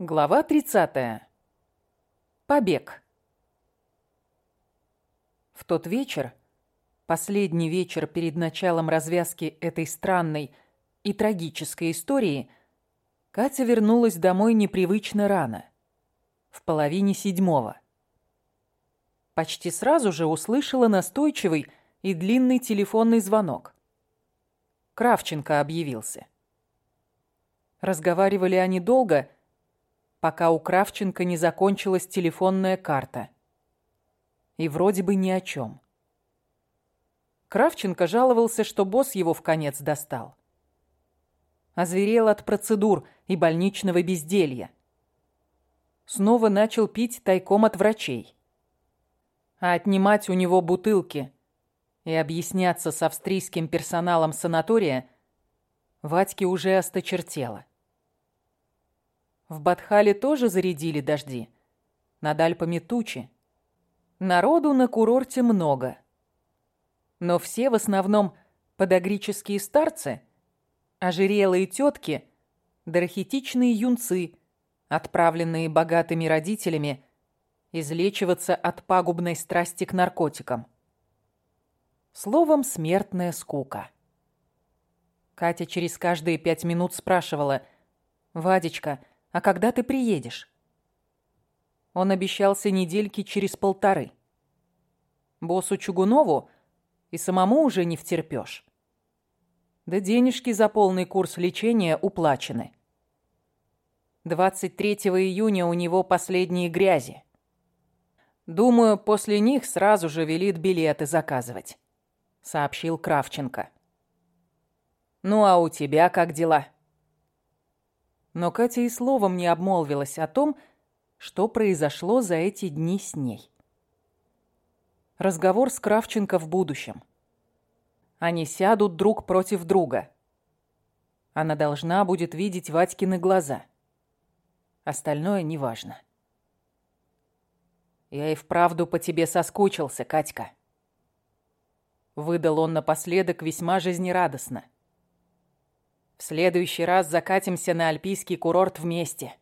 Глава 30. Побег. В тот вечер, последний вечер перед началом развязки этой странной и трагической истории, Катя вернулась домой непривычно рано, в половине седьмого. Почти сразу же услышала настойчивый и длинный телефонный звонок. Кравченко объявился. Разговаривали они долго, пока у Кравченко не закончилась телефонная карта. И вроде бы ни о чем. Кравченко жаловался, что босс его в конец достал. Озверел от процедур и больничного безделья. Снова начал пить тайком от врачей. А отнимать у него бутылки и объясняться с австрийским персоналом санатория Вадьке уже осточертело. В Батхале тоже зарядили дожди. Над Альпами тучи. Народу на курорте много. Но все в основном подогрические старцы, ожирелые тетки, дарахетичные юнцы, отправленные богатыми родителями излечиваться от пагубной страсти к наркотикам. Словом, смертная скука. Катя через каждые пять минут спрашивала, «Вадечка, — а когда ты приедешь? Он обещался недельки через полторы. Боссу Чугунову и самому уже не втерпёшь. Да денежки за полный курс лечения уплачены. 23 июня у него последние грязи. Думаю, после них сразу же велит билеты заказывать, сообщил Кравченко. Ну а у тебя как дела? Но Катя и словом не обмолвилась о том, что произошло за эти дни с ней. Разговор с Кравченко в будущем. Они сядут друг против друга. Она должна будет видеть Вадькины глаза. Остальное неважно. «Я и вправду по тебе соскучился, Катька». Выдал он напоследок весьма жизнерадостно. В следующий раз закатимся на альпийский курорт вместе.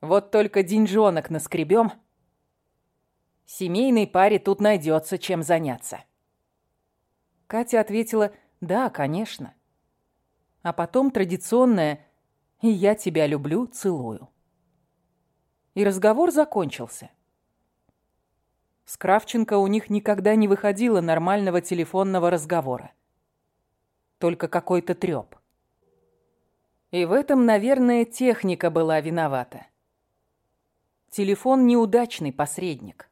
Вот только деньжонок наскребем. Семейной паре тут найдется чем заняться. Катя ответила «Да, конечно». А потом традиционное «И я тебя люблю, целую». И разговор закончился. С Кравченко у них никогда не выходило нормального телефонного разговора. Только какой-то трёп. И в этом, наверное, техника была виновата. Телефон – неудачный посредник.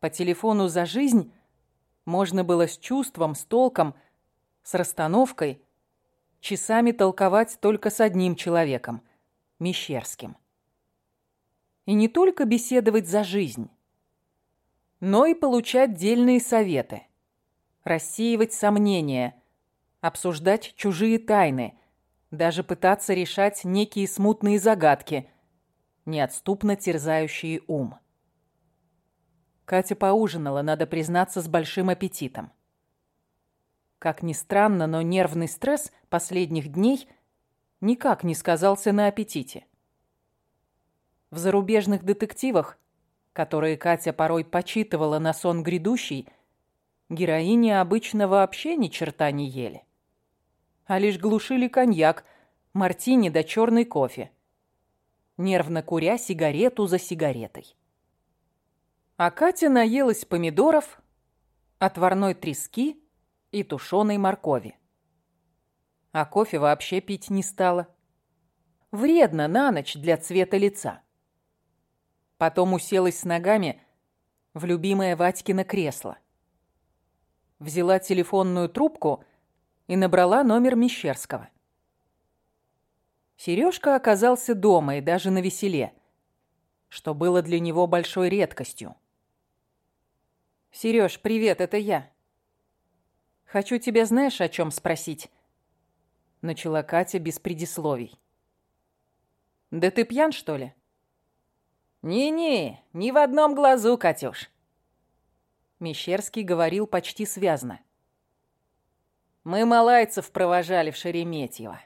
По телефону за жизнь можно было с чувством, с толком, с расстановкой часами толковать только с одним человеком – Мещерским. И не только беседовать за жизнь, но и получать дельные советы, рассеивать сомнения, обсуждать чужие тайны – даже пытаться решать некие смутные загадки, неотступно терзающие ум. Катя поужинала, надо признаться, с большим аппетитом. Как ни странно, но нервный стресс последних дней никак не сказался на аппетите. В зарубежных детективах, которые Катя порой почитывала на сон грядущий, героини обычно вообще ни черта не ели а лишь глушили коньяк, мартини да черный кофе, нервно куря сигарету за сигаретой. А Катя наелась помидоров, отварной трески и тушеной моркови. А кофе вообще пить не стала. Вредно на ночь для цвета лица. Потом уселась с ногами в любимое Ватькино кресло. Взяла телефонную трубку — и набрала номер Мещерского. Сережка оказался дома и даже на веселе, что было для него большой редкостью. «Сереж, привет, это я. Хочу тебя знаешь, о чем спросить?» Начала Катя без предисловий. «Да ты пьян, что ли?» «Не-не, ни в одном глазу, Катюш!» Мещерский говорил почти связно. Мы малайцев провожали в Шереметьево.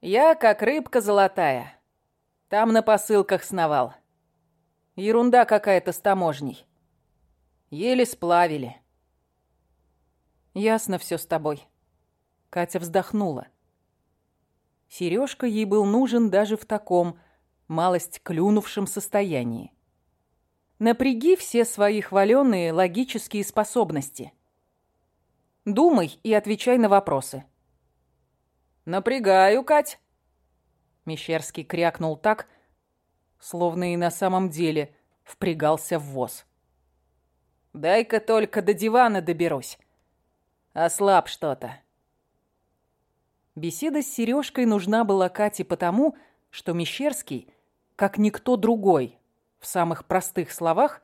Я, как рыбка золотая, Там на посылках сновал. Ерунда какая-то с таможней. Еле сплавили. Ясно все с тобой. Катя вздохнула. Сережка ей был нужен даже в таком, малость клюнувшем состоянии. Напряги все свои хваленные логические способности. Думай и отвечай на вопросы. «Напрягаю, Кать!» Мещерский крякнул так, словно и на самом деле впрягался в воз. «Дай-ка только до дивана доберусь. Ослаб что-то». Беседа с Сережкой нужна была Кате потому, что Мещерский, как никто другой, в самых простых словах,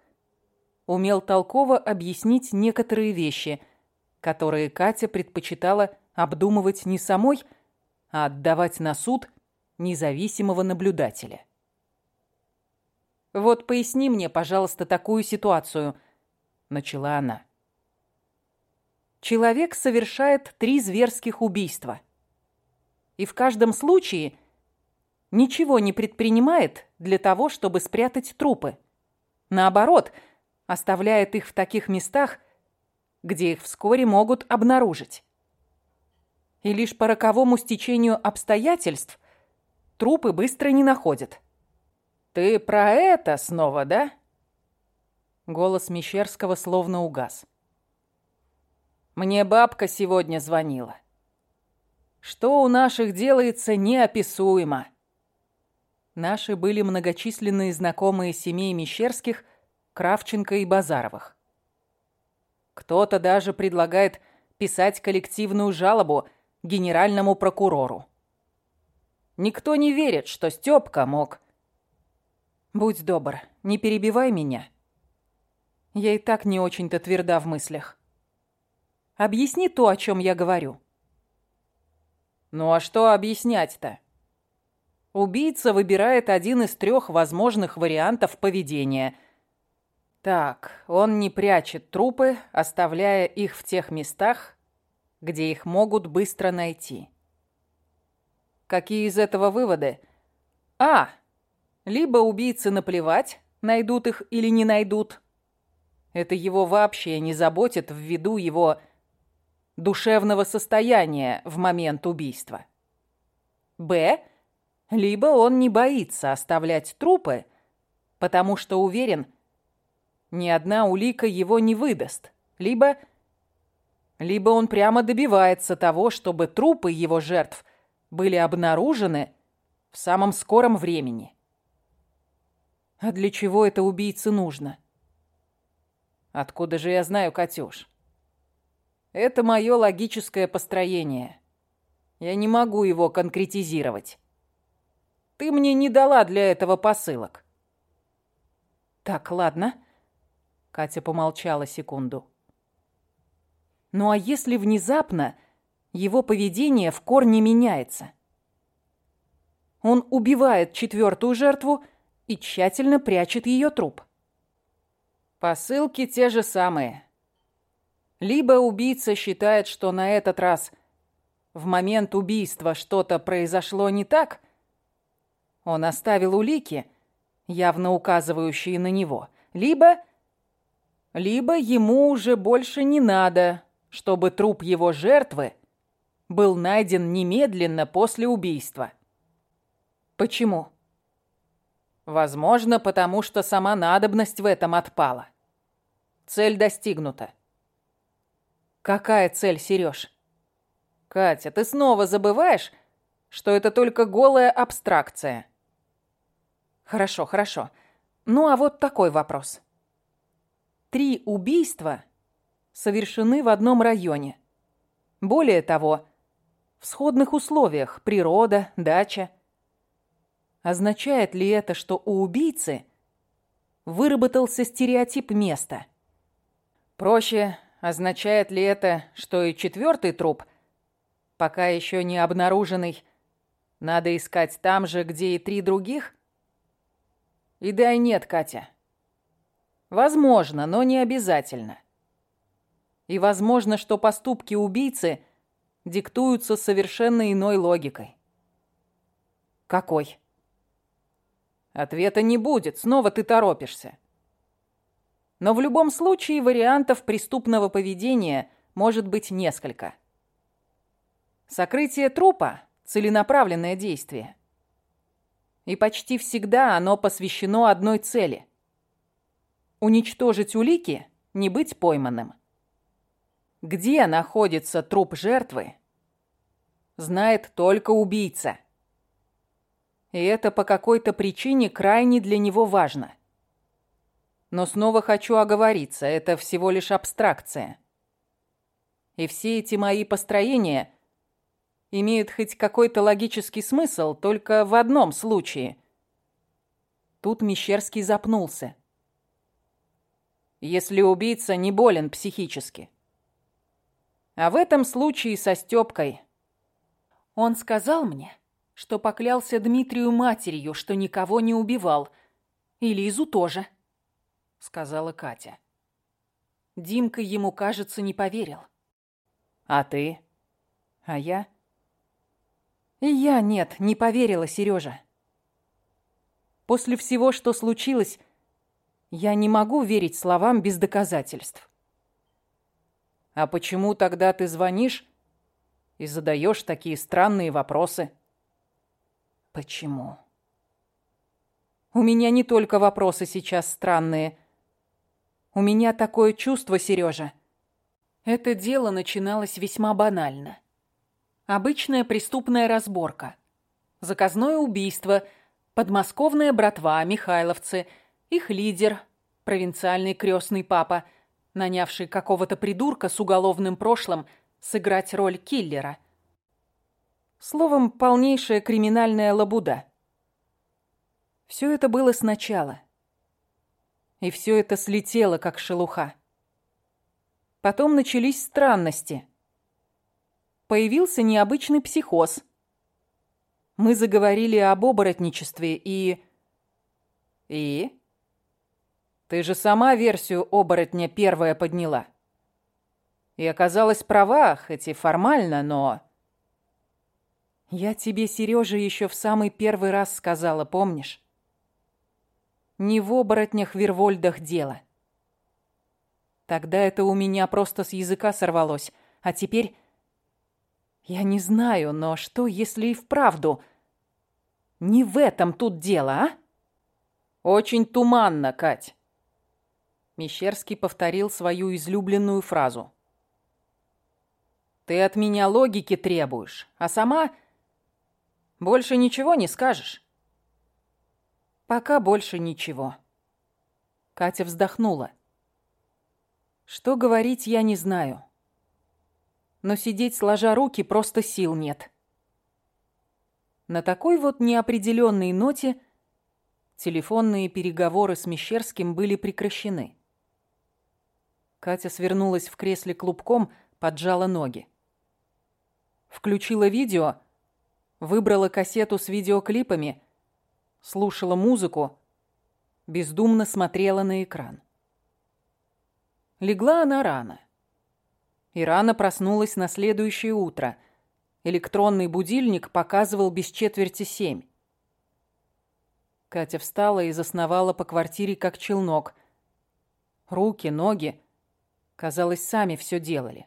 умел толково объяснить некоторые вещи, которые Катя предпочитала обдумывать не самой, а отдавать на суд независимого наблюдателя. «Вот поясни мне, пожалуйста, такую ситуацию», — начала она. Человек совершает три зверских убийства. И в каждом случае ничего не предпринимает для того, чтобы спрятать трупы. Наоборот, оставляет их в таких местах, где их вскоре могут обнаружить. И лишь по роковому стечению обстоятельств трупы быстро не находят. «Ты про это снова, да?» Голос Мещерского словно угас. «Мне бабка сегодня звонила. Что у наших делается неописуемо. Наши были многочисленные знакомые семей Мещерских, Кравченко и Базаровых. Кто-то даже предлагает писать коллективную жалобу генеральному прокурору. Никто не верит, что Стёпка мог... Будь добр, не перебивай меня. Я и так не очень-то тверда в мыслях. Объясни то, о чем я говорю. Ну а что объяснять-то? Убийца выбирает один из трех возможных вариантов поведения. Так, он не прячет трупы, оставляя их в тех местах, где их могут быстро найти. Какие из этого выводы? А. Либо убийцы наплевать, найдут их или не найдут. Это его вообще не заботит ввиду его душевного состояния в момент убийства. Б. Либо он не боится оставлять трупы, потому что уверен, ни одна улика его не выдаст. Либо... Либо он прямо добивается того, чтобы трупы его жертв были обнаружены в самом скором времени. А для чего это убийце нужно? Откуда же я знаю, Катюш? Это мое логическое построение. Я не могу его конкретизировать. Ты мне не дала для этого посылок. Так, ладно. Катя помолчала секунду. Ну а если внезапно его поведение в корне меняется? Он убивает четвертую жертву и тщательно прячет ее труп. Посылки те же самые. Либо убийца считает, что на этот раз в момент убийства что-то произошло не так, он оставил улики, явно указывающие на него. Либо... Либо ему уже больше не надо, чтобы труп его жертвы был найден немедленно после убийства. Почему? Возможно, потому что сама надобность в этом отпала. Цель достигнута. Какая цель, Сереж? Катя, ты снова забываешь, что это только голая абстракция. Хорошо, хорошо. Ну а вот такой вопрос. Три убийства совершены в одном районе. Более того, в сходных условиях – природа, дача. Означает ли это, что у убийцы выработался стереотип места? Проще, означает ли это, что и четвертый труп, пока еще не обнаруженный, надо искать там же, где и три других – и да и нет, Катя. Возможно, но не обязательно. И возможно, что поступки убийцы диктуются совершенно иной логикой. Какой? Ответа не будет, снова ты торопишься. Но в любом случае вариантов преступного поведения может быть несколько. Сокрытие трупа – целенаправленное действие. И почти всегда оно посвящено одной цели – уничтожить улики, не быть пойманным. Где находится труп жертвы, знает только убийца. И это по какой-то причине крайне для него важно. Но снова хочу оговориться, это всего лишь абстракция. И все эти мои построения имеют хоть какой-то логический смысл только в одном случае. Тут Мещерский запнулся. Если убийца не болен психически. А в этом случае со Стёпкой. Он сказал мне, что поклялся Дмитрию матерью, что никого не убивал. И Лизу тоже, сказала Катя. Димка ему, кажется, не поверил. А ты? А я? И я нет, не поверила, Сережа. После всего, что случилось, я не могу верить словам без доказательств. А почему тогда ты звонишь и задаешь такие странные вопросы? Почему? У меня не только вопросы сейчас странные. У меня такое чувство, Сережа. Это дело начиналось весьма банально. Обычная преступная разборка. Заказное убийство, подмосковная братва, михайловцы, их лидер, провинциальный крестный папа – нанявший какого-то придурка с уголовным прошлым сыграть роль киллера. Словом, полнейшая криминальная лабуда. Все это было сначала. И все это слетело, как шелуха. Потом начались странности. Появился необычный психоз. Мы заговорили об оборотничестве и... И... Ты же сама версию оборотня первая подняла. И оказалась права, хоть и формально, но... Я тебе, Сережа, еще в самый первый раз сказала, помнишь? Не в оборотнях-вервольдах дело. Тогда это у меня просто с языка сорвалось. А теперь... Я не знаю, но что, если и вправду... Не в этом тут дело, а? Очень туманно, Кать. Мещерский повторил свою излюбленную фразу. «Ты от меня логики требуешь, а сама больше ничего не скажешь». «Пока больше ничего». Катя вздохнула. «Что говорить, я не знаю. Но сидеть сложа руки просто сил нет». На такой вот неопределенной ноте телефонные переговоры с Мещерским были прекращены. Катя свернулась в кресле клубком, поджала ноги. Включила видео, выбрала кассету с видеоклипами, слушала музыку, бездумно смотрела на экран. Легла она рано. И рано проснулась на следующее утро. Электронный будильник показывал без четверти семь. Катя встала и засновала по квартире, как челнок. Руки, ноги казалось, сами все делали.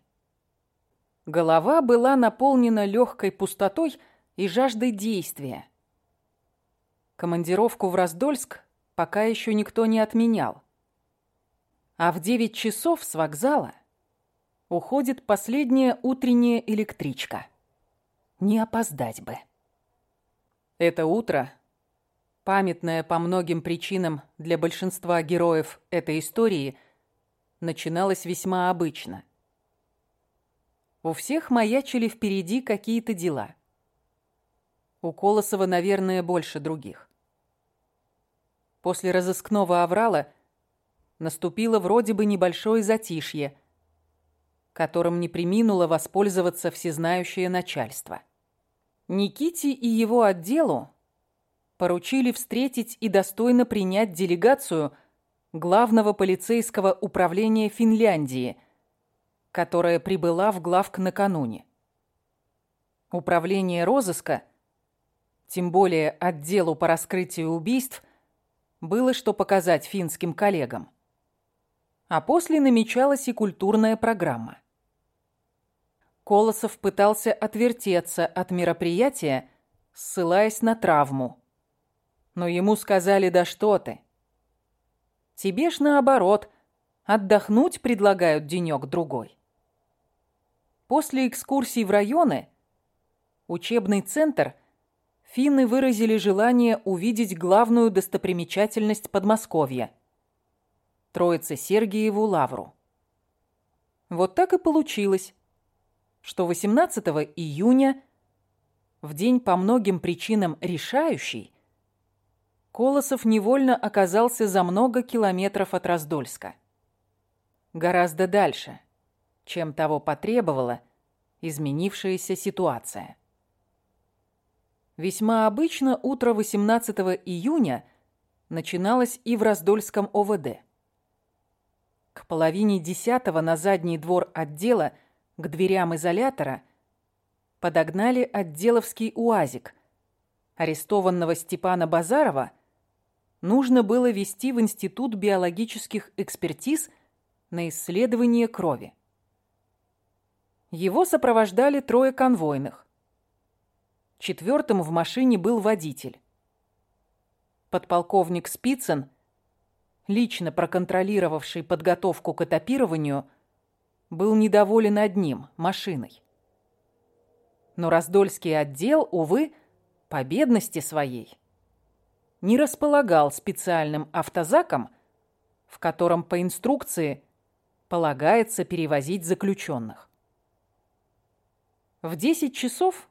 Голова была наполнена легкой пустотой и жаждой действия. Командировку в Раздольск пока еще никто не отменял. А в девять часов с вокзала уходит последняя утренняя электричка. Не опоздать бы. Это утро, памятное по многим причинам для большинства героев этой истории – начиналось весьма обычно. У всех маячили впереди какие-то дела. У Колосова, наверное, больше других. После разыскного аврала наступило вроде бы небольшое затишье, которым не приминуло воспользоваться всезнающее начальство. Никите и его отделу поручили встретить и достойно принять делегацию – главного полицейского управления Финляндии, которая прибыла в главк накануне. Управление розыска, тем более отделу по раскрытию убийств, было что показать финским коллегам. А после намечалась и культурная программа. Колосов пытался отвертеться от мероприятия, ссылаясь на травму. Но ему сказали «да что ты». Тебе ж наоборот, отдохнуть предлагают денёк-другой. После экскурсий в районы учебный центр финны выразили желание увидеть главную достопримечательность Подмосковья – Троице-Сергиеву лавру. Вот так и получилось, что 18 июня, в день по многим причинам решающий, Колосов невольно оказался за много километров от Раздольска. Гораздо дальше, чем того потребовала изменившаяся ситуация. Весьма обычно утро 18 июня начиналось и в Раздольском ОВД. К половине десятого на задний двор отдела – к дверям изолятора подогнали отделовский УАЗик. Арестованного Степана Базарова нужно было вести в Институт биологических экспертиз на исследование крови. Его сопровождали трое конвойных. Четвертым в машине был водитель. Подполковник Спицын, лично проконтролировавший подготовку к этапированию, был недоволен одним – машиной. Но Раздольский отдел, увы, по бедности своей, не располагал специальным автозаком, в котором по инструкции полагается перевозить заключенных. В 10 часов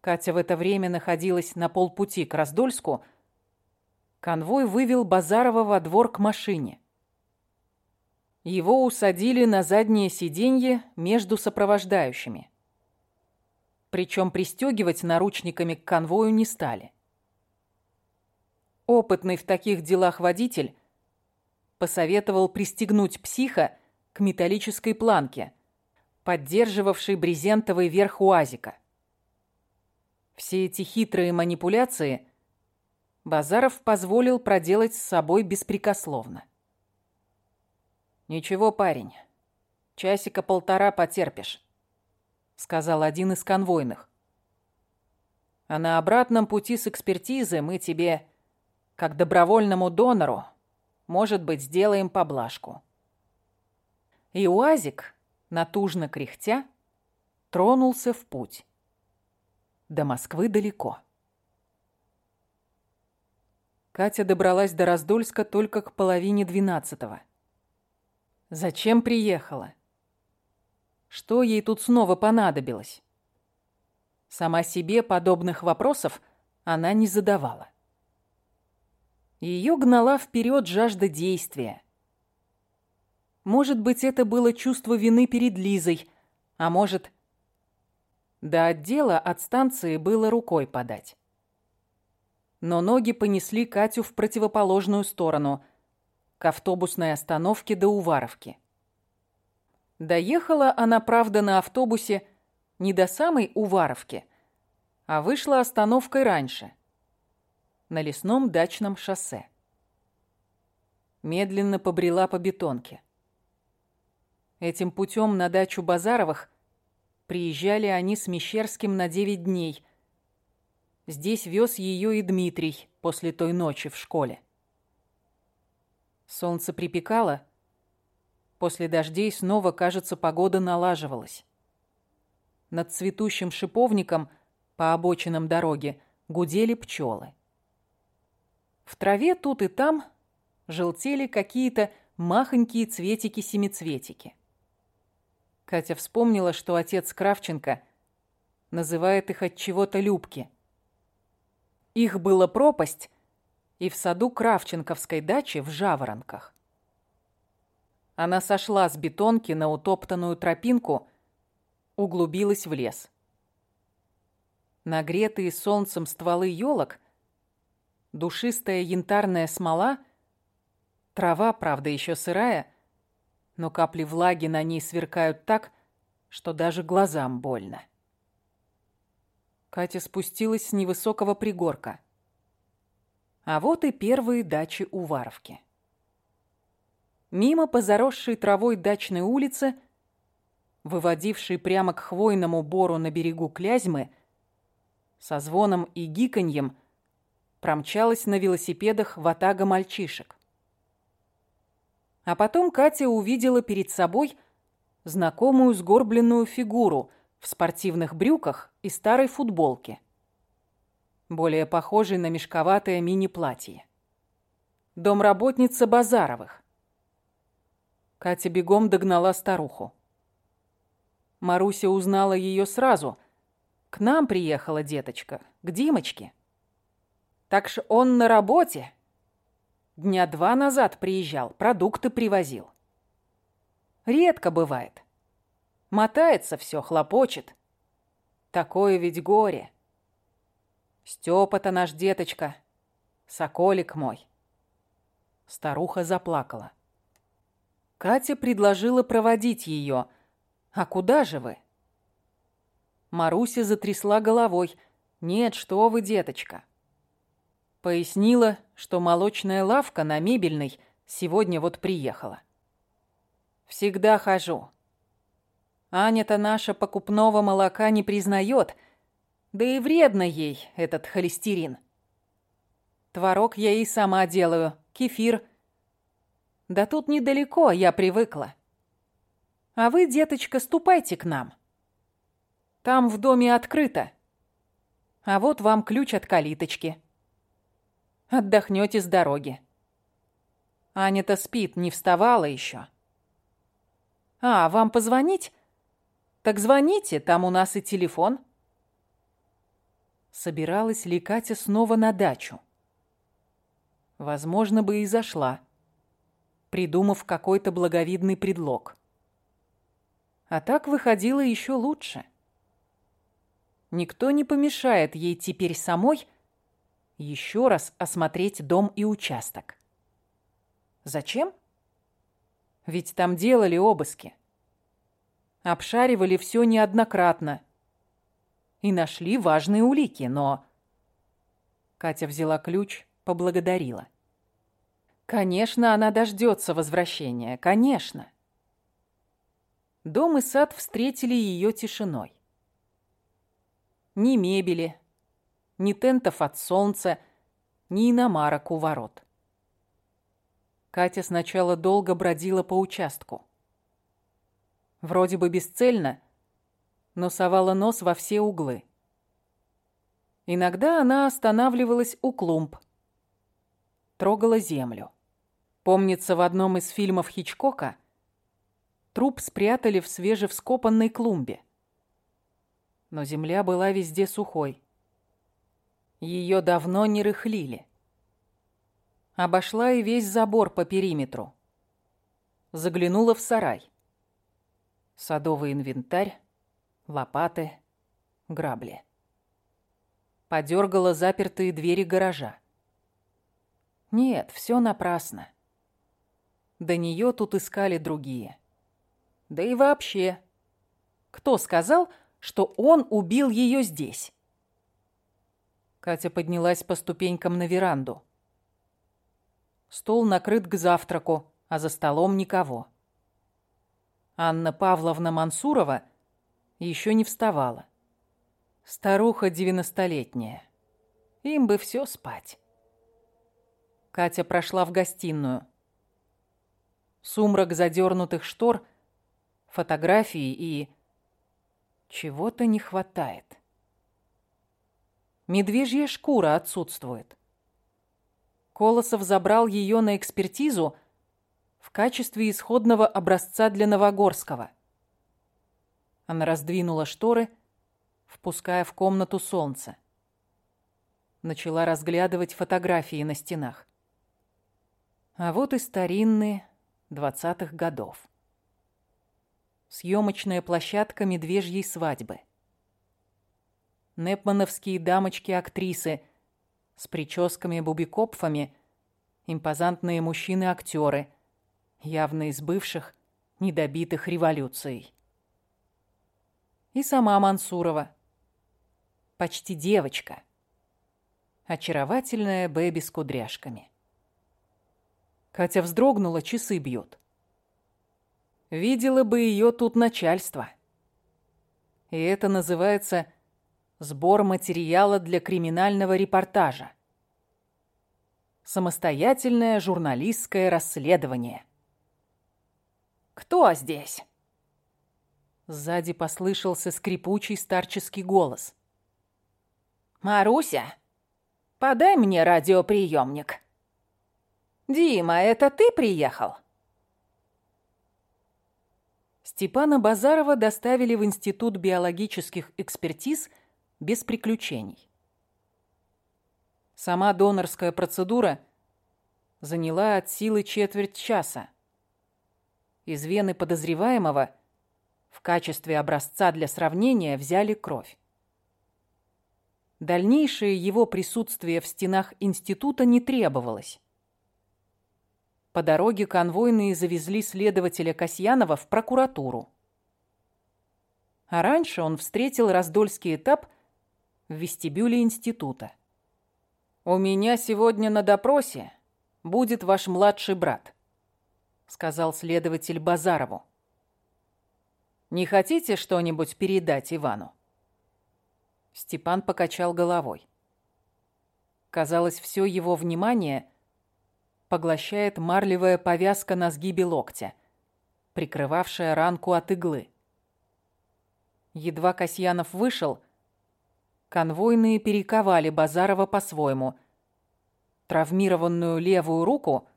Катя в это время находилась на полпути к Раздольску. Конвой вывел Базарова во двор к машине – его усадили на заднее сиденье между сопровождающими. Причем пристегивать наручниками к конвою не стали. Опытный в таких делах водитель посоветовал пристегнуть психа к металлической планке, поддерживавшей брезентовый верх УАЗика. Все эти хитрые манипуляции Базаров позволил проделать с собой беспрекословно. «Ничего, парень, часика полтора потерпишь», — сказал один из конвойных. «А на обратном пути с экспертизы мы тебе, как добровольному донору, может быть, сделаем поблажку». И УАЗик, натужно кряхтя, тронулся в путь. До Москвы далеко. Катя добралась до Раздольска только к половине двенадцатого. Зачем приехала? Что ей тут снова понадобилось? Сама себе подобных вопросов она не задавала. Ее гнала вперед жажда действия. Может быть, это было чувство вины перед Лизой, а может... До отдела от станции было рукой подать. Но ноги понесли Катю в противоположную сторону – к автобусной остановке до Уваровки. Доехала она, правда, на автобусе не до самой Уваровки, а вышла остановкой раньше, на лесном дачном шоссе. Медленно побрела по бетонке. Этим путем на дачу Базаровых приезжали они с Мещерским на девять дней. Здесь вез ее и Дмитрий после той ночи в школе. Солнце припекало. После дождей снова, кажется, погода налаживалась. Над цветущим шиповником по обочинам дороги гудели пчелы. В траве тут и там желтели какие-то махонькие цветики-семицветики. Катя вспомнила, что отец Кравченко называет их от чего-то любки. Их было пропасть, и в саду Кравченковской дачи в Жаворонках. Она сошла с бетонки на утоптанную тропинку, углубилась в лес. Нагретые солнцем стволы елок, душистая янтарная смола, трава, правда, еще сырая, но капли влаги на ней сверкают так, что даже глазам больно. Катя спустилась с невысокого пригорка. А вот и первые дачи у Варовки. Мимо по заросшей травой дачной улице, выводившей прямо к хвойному бору на берегу Клязьмы, со звоном и гиканьем промчалась на велосипедах ватага мальчишек. А потом Катя увидела перед собой знакомую сгорбленную фигуру в спортивных брюках и старой футболке более похожий на мешковатое мини-платье. Домработница Базаровых. Катя бегом догнала старуху. Маруся узнала ее сразу. К нам приехала деточка, к Димочке. Так что он на работе. Дня два назад приезжал, продукты привозил. Редко бывает. Мотается все, хлопочет. Такое ведь горе. Стёпа-то наш деточка, соколик мой. Старуха заплакала. Катя предложила проводить ее. А куда же вы? Маруся затрясла головой. Нет, что вы, деточка. Пояснила, что молочная лавка на мебельной сегодня вот приехала. Всегда хожу. Аня-то наша покупного молока не признает — да и вредно ей этот холестерин. Творог я и сама делаю, кефир. Да тут недалеко, я привыкла. А вы, деточка, ступайте к нам. Там в доме открыто. А вот вам ключ от калиточки. Отдохнете с дороги. Аня-то спит, не вставала еще. А, вам позвонить? Так звоните, там у нас и телефон собиралась ли Катя снова на дачу. Возможно, бы и зашла, придумав какой-то благовидный предлог. А так выходило еще лучше. Никто не помешает ей теперь самой еще раз осмотреть дом и участок. Зачем? Ведь там делали обыски. Обшаривали все неоднократно – и нашли важные улики, но... Катя взяла ключ, поблагодарила. Конечно, она дождется возвращения, конечно. Дом и сад встретили ее тишиной. Ни мебели, ни тентов от солнца, ни иномарок у ворот. Катя сначала долго бродила по участку. Вроде бы бесцельно, но совала нос во все углы. Иногда она останавливалась у клумб, трогала землю. Помнится, в одном из фильмов Хичкока труп спрятали в свежевскопанной клумбе. Но земля была везде сухой. Ее давно не рыхлили. Обошла и весь забор по периметру. Заглянула в сарай. Садовый инвентарь, лопаты, грабли. Подергала запертые двери гаража. Нет, все напрасно. До нее тут искали другие. Да и вообще, кто сказал, что он убил ее здесь? Катя поднялась по ступенькам на веранду. Стол накрыт к завтраку, а за столом никого. Анна Павловна Мансурова – еще не вставала. Старуха девяностолетняя. Им бы все спать. Катя прошла в гостиную. Сумрак задернутых штор, фотографии и... Чего-то не хватает. Медвежья шкура отсутствует. Колосов забрал ее на экспертизу в качестве исходного образца для Новогорского – она раздвинула шторы, впуская в комнату солнце. Начала разглядывать фотографии на стенах. А вот и старинные двадцатых годов. Съемочная площадка медвежьей свадьбы. Непмановские дамочки-актрисы с прическами-бубикопфами, импозантные мужчины-актеры, явно из бывших, недобитых революцией и сама Мансурова. Почти девочка. Очаровательная Бэби с кудряшками. Катя вздрогнула, часы бьют. Видела бы ее тут начальство. И это называется сбор материала для криминального репортажа. Самостоятельное журналистское расследование. «Кто здесь?» Сзади послышался скрипучий старческий голос. «Маруся, подай мне радиоприемник». «Дима, это ты приехал?» Степана Базарова доставили в Институт биологических экспертиз без приключений. Сама донорская процедура заняла от силы четверть часа. Из вены подозреваемого в качестве образца для сравнения взяли кровь. Дальнейшее его присутствие в стенах института не требовалось. По дороге конвойные завезли следователя Касьянова в прокуратуру. А раньше он встретил раздольский этап в вестибюле института. «У меня сегодня на допросе будет ваш младший брат», сказал следователь Базарову. «Не хотите что-нибудь передать Ивану?» Степан покачал головой. Казалось, все его внимание поглощает марлевая повязка на сгибе локтя, прикрывавшая ранку от иглы. Едва Касьянов вышел, конвойные перековали Базарова по-своему. Травмированную левую руку,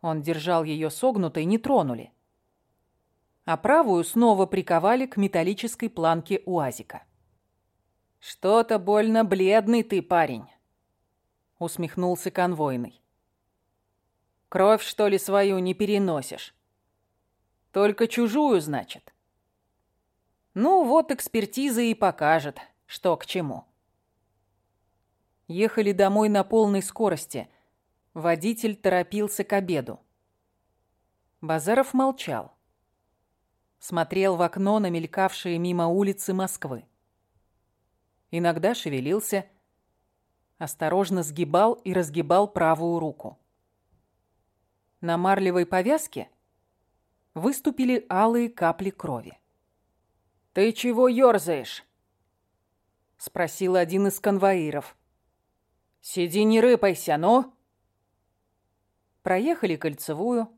он держал ее согнутой, не тронули. А правую снова приковали к металлической планке УАЗика. «Что-то больно бледный ты, парень», — усмехнулся конвойный. Кровь, что ли, свою не переносишь? Только чужую, значит? Ну, вот экспертиза и покажет, что к чему. Ехали домой на полной скорости. Водитель торопился к обеду. Базаров молчал. Смотрел в окно на мелькавшие мимо улицы Москвы. Иногда шевелился, осторожно сгибал и разгибал правую руку. На марлевой повязке выступили алые капли крови. «Ты чего ёрзаешь?» — спросил один из конвоиров. «Сиди, не рыпайся, ну!» Проехали кольцевую.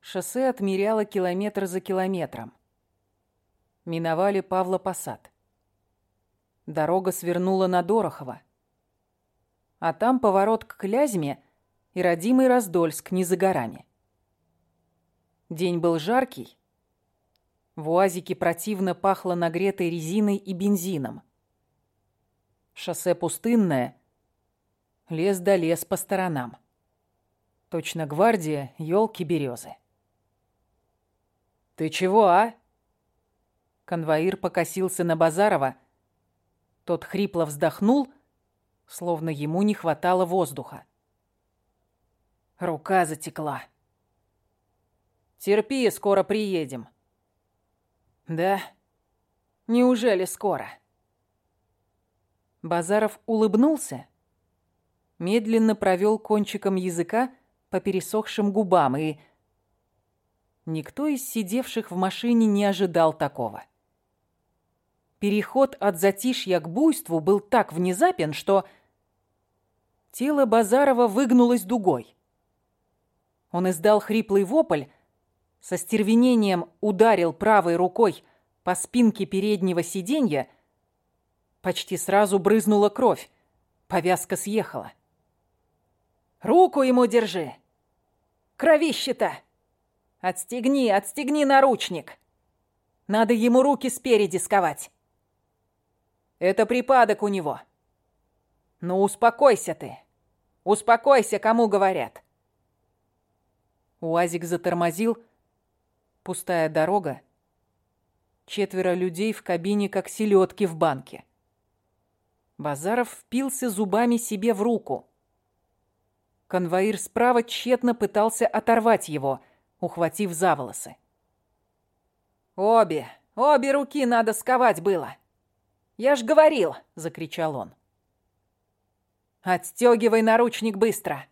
Шоссе отмеряло километр за километром. Миновали Павла Посад. Дорога свернула на Дорохово. А там поворот к Клязьме — и родимый Раздольск не за горами. День был жаркий. В уазике противно пахло нагретой резиной и бензином. Шоссе пустынное, лес да лес по сторонам. Точно гвардия, елки, березы. «Ты чего, а?» Конвоир покосился на Базарова. Тот хрипло вздохнул, словно ему не хватало воздуха. Рука затекла. Терпи, скоро приедем. Да? Неужели скоро? Базаров улыбнулся, медленно провел кончиком языка по пересохшим губам и... Никто из сидевших в машине не ожидал такого. Переход от затишья к буйству был так внезапен, что тело Базарова выгнулось дугой. Он издал хриплый вопль, со стервенением ударил правой рукой по спинке переднего сиденья. Почти сразу брызнула кровь. Повязка съехала. «Руку ему держи! Кровище-то! Отстегни, отстегни наручник! Надо ему руки спереди сковать!» «Это припадок у него!» «Ну, успокойся ты! Успокойся, кому говорят!» Уазик затормозил. Пустая дорога. Четверо людей в кабине, как селедки в банке. Базаров впился зубами себе в руку. Конвоир справа тщетно пытался оторвать его, ухватив за волосы. «Обе, обе руки надо сковать было!» «Я ж говорил!» — закричал он. Отстегивай наручник быстро.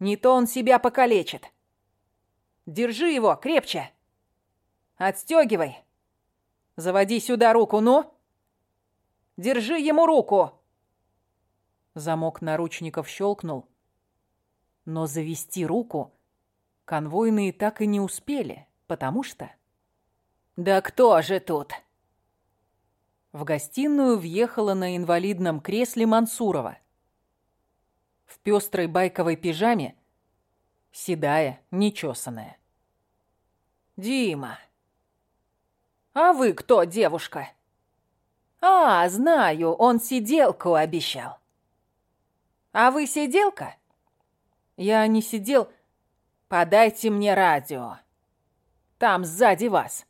Не то он себя покалечит. Держи его крепче. Отстегивай. Заводи сюда руку, ну. Держи ему руку. Замок наручников щелкнул, но завести руку конвойные так и не успели, потому что... «Да кто же тут?» В гостиную въехала на инвалидном кресле Мансурова. В пестрой байковой пижаме, седая, нечесанная. «Дима, а вы кто, девушка?» «А, знаю, он сиделку обещал». «А вы сиделка?» «Я не сидел. Подайте мне радио. Там сзади вас».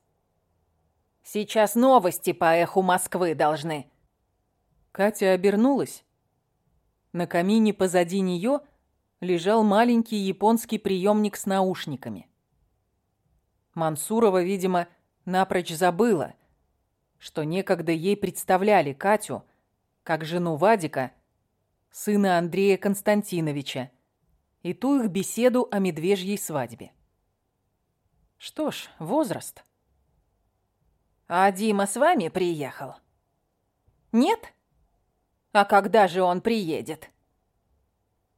Сейчас новости по эху Москвы должны». Катя обернулась. На камине позади нее лежал маленький японский приемник с наушниками. Мансурова, видимо, напрочь забыла, что некогда ей представляли Катю как жену Вадика, сына Андрея Константиновича, и ту их беседу о медвежьей свадьбе. Что ж, возраст. «А Дима с вами приехал?» «Нет? А когда же он приедет?»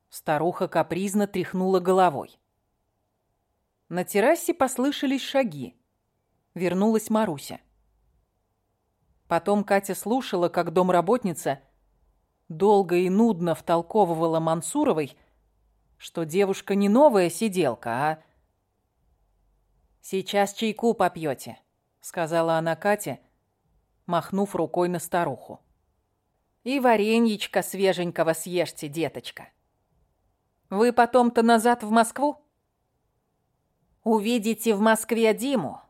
Старуха капризно тряхнула головой. На террасе послышались шаги. Вернулась Маруся. Потом Катя слушала, как домработница долго и нудно втолковывала Мансуровой, что девушка не новая сиделка, а... «Сейчас чайку попьете», — сказала она Кате, махнув рукой на старуху. «И вареньечко свеженького съешьте, деточка. Вы потом-то назад в Москву? Увидите в Москве Диму.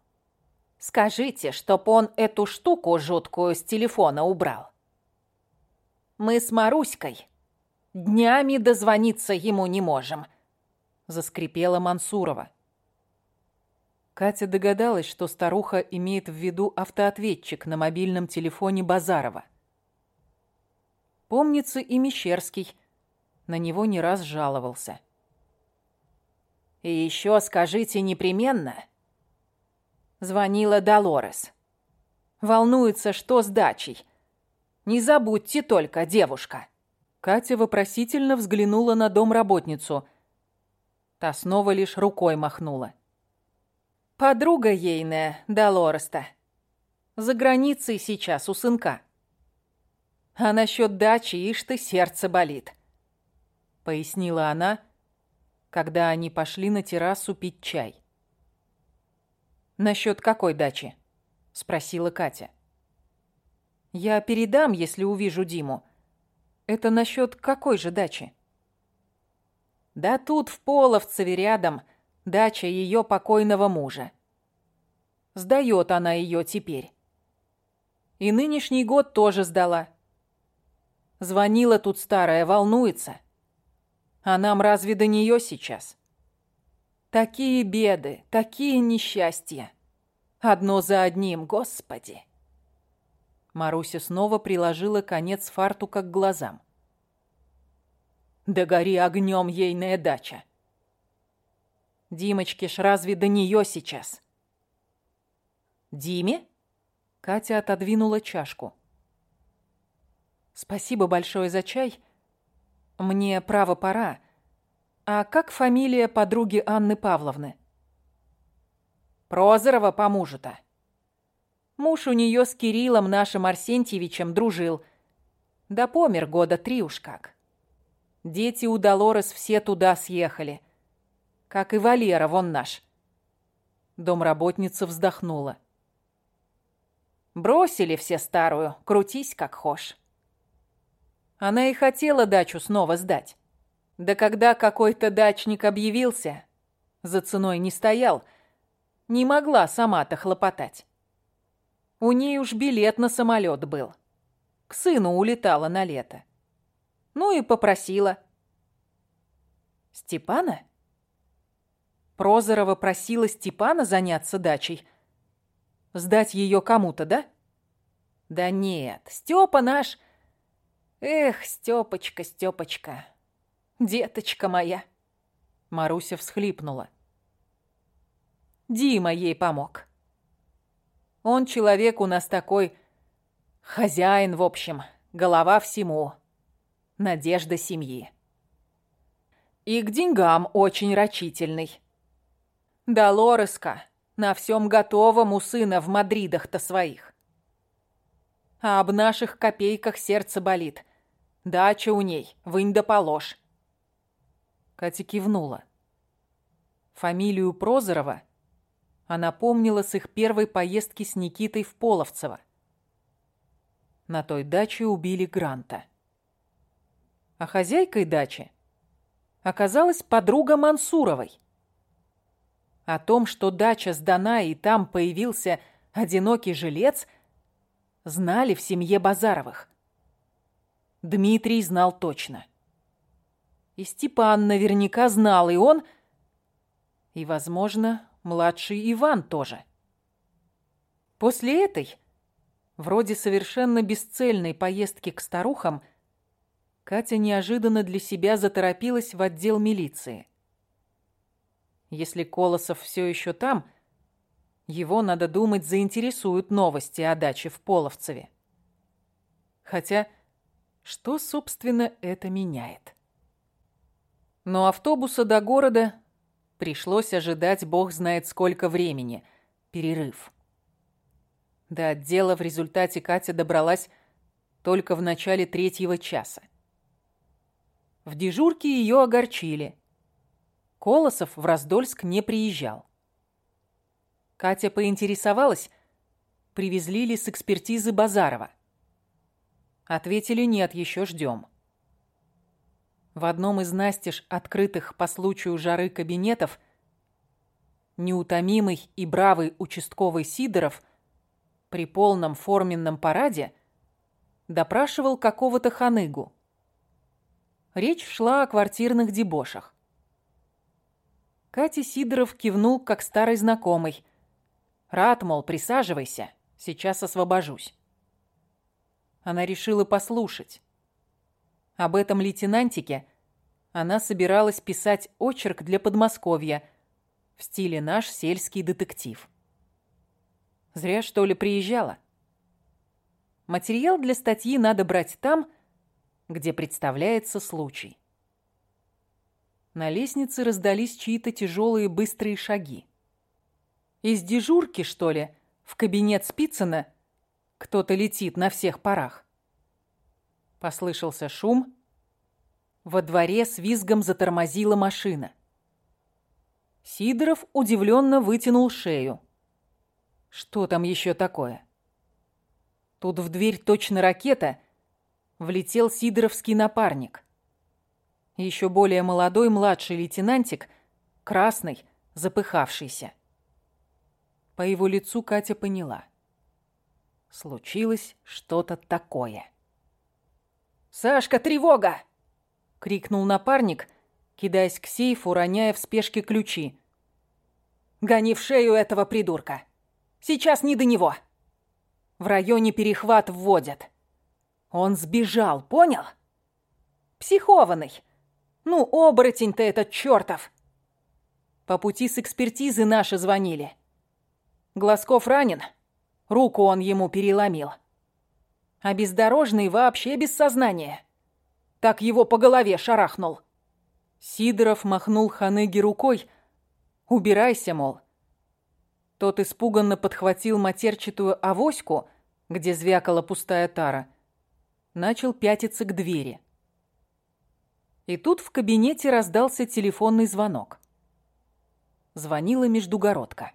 Скажите, чтоб он эту штуку жуткую с телефона убрал. Мы с Маруськой днями дозвониться ему не можем», — заскрипела Мансурова. Катя догадалась, что старуха имеет в виду автоответчик на мобильном телефоне Базарова. Помнится и Мещерский. На него не раз жаловался. «И еще скажите непременно...» Звонила Долорес. «Волнуется, что с дачей. Не забудьте только, девушка». Катя вопросительно взглянула на домработницу. Та снова лишь рукой махнула. Подруга ейная, Долореста. За границей сейчас у сынка. А насчет дачи, ишь ты, сердце болит. Пояснила она, когда они пошли на террасу пить чай. «Насчет какой дачи?» — спросила Катя. «Я передам, если увижу Диму. Это насчет какой же дачи?» «Да тут, в Половцеве рядом, дача ее покойного мужа. Сдает она ее теперь. И нынешний год тоже сдала. Звонила тут старая, волнуется. А нам разве до нее сейчас? Такие беды, такие несчастья. Одно за одним, господи. Маруся снова приложила конец фартука к глазам. Да гори огнем ейная дача. Димочке ж разве до нее сейчас? Диме? Катя отодвинула чашку. Спасибо большое за чай. Мне, право, пора. А как фамилия подруги Анны Павловны? Прозорова по мужу-то. Муж у нее с Кириллом нашим Арсентьевичем дружил. Да помер года три уж как. Дети у Долорес все туда съехали. Как и Валера, вон наш. Домработница вздохнула. Бросили все старую, крутись как хошь. Она и хотела дачу снова сдать. Да когда какой-то дачник объявился, за ценой не стоял, не могла сама-то хлопотать. У ней уж билет на самолет был. К сыну улетала на лето. Ну и попросила. Степана? Прозорова просила Степана заняться дачей. Сдать ее кому-то, да? Да нет, Степа наш... Эх, Стёпочка, Стёпочка, деточка моя. Маруся всхлипнула. Дима ей помог. Он человек у нас такой хозяин, в общем, голова всему, надежда семьи. И к деньгам очень рачительный. Долореска на всем готовом у сына в Мадридах-то своих. А об наших копейках сердце болит. Дача у ней, вынь да положь. Катя кивнула. Фамилию Прозорова она помнила с их первой поездки с Никитой в Половцево. На той даче убили Гранта. А хозяйкой дачи оказалась подруга Мансуровой. О том, что дача сдана и там появился одинокий жилец, знали в семье Базаровых. Дмитрий знал точно. И Степан наверняка знал, и он... И, возможно, младший Иван тоже. После этой, вроде совершенно бесцельной поездки к старухам, Катя неожиданно для себя заторопилась в отдел милиции. Если Колосов все еще там, его, надо думать, заинтересуют новости о даче в Половцеве. Хотя, что, собственно, это меняет? Но автобуса до города пришлось ожидать бог знает сколько времени. Перерыв. До отдела в результате Катя добралась только в начале третьего часа. В дежурке ее огорчили. Колосов в Раздольск не приезжал. Катя поинтересовалась, привезли ли с экспертизы Базарова. Ответили нет, еще ждем. В одном из настежь открытых по случаю жары кабинетов неутомимый и бравый участковый Сидоров при полном форменном параде допрашивал какого-то ханыгу. Речь шла о квартирных дебошах. Катя Сидоров кивнул, как старый знакомый. Рад, мол, присаживайся, сейчас освобожусь. Она решила послушать. Об этом лейтенантике она собиралась писать очерк для Подмосковья в стиле «Наш сельский детектив». Зря, что ли, приезжала. Материал для статьи надо брать там, где представляется случай. На лестнице раздались чьи-то тяжелые быстрые шаги. Из дежурки, что ли, в кабинет Спицына кто-то летит на всех парах. Послышался шум. Во дворе с визгом затормозила машина. Сидоров удивленно вытянул шею. Что там еще такое? Тут в дверь точно ракета влетел Сидоровский напарник. Еще более молодой младший лейтенантик, красный, запыхавшийся. По его лицу Катя поняла. Случилось что-то такое. «Сашка, тревога!» — крикнул напарник, кидаясь к сейфу, роняя в спешке ключи. «Гони в шею этого придурка! Сейчас не до него! В районе перехват вводят. Он сбежал, понял? Психованный! Ну, оборотень-то этот чертов!» По пути с экспертизы наши звонили. Глазков ранен, руку он ему переломил. А бездорожный вообще без сознания. Так его по голове шарахнул. Сидоров махнул Ханыге рукой. «Убирайся, мол». Тот испуганно подхватил матерчатую авоську, где звякала пустая тара. Начал пятиться к двери. И тут в кабинете раздался телефонный звонок. Звонила Междугородка.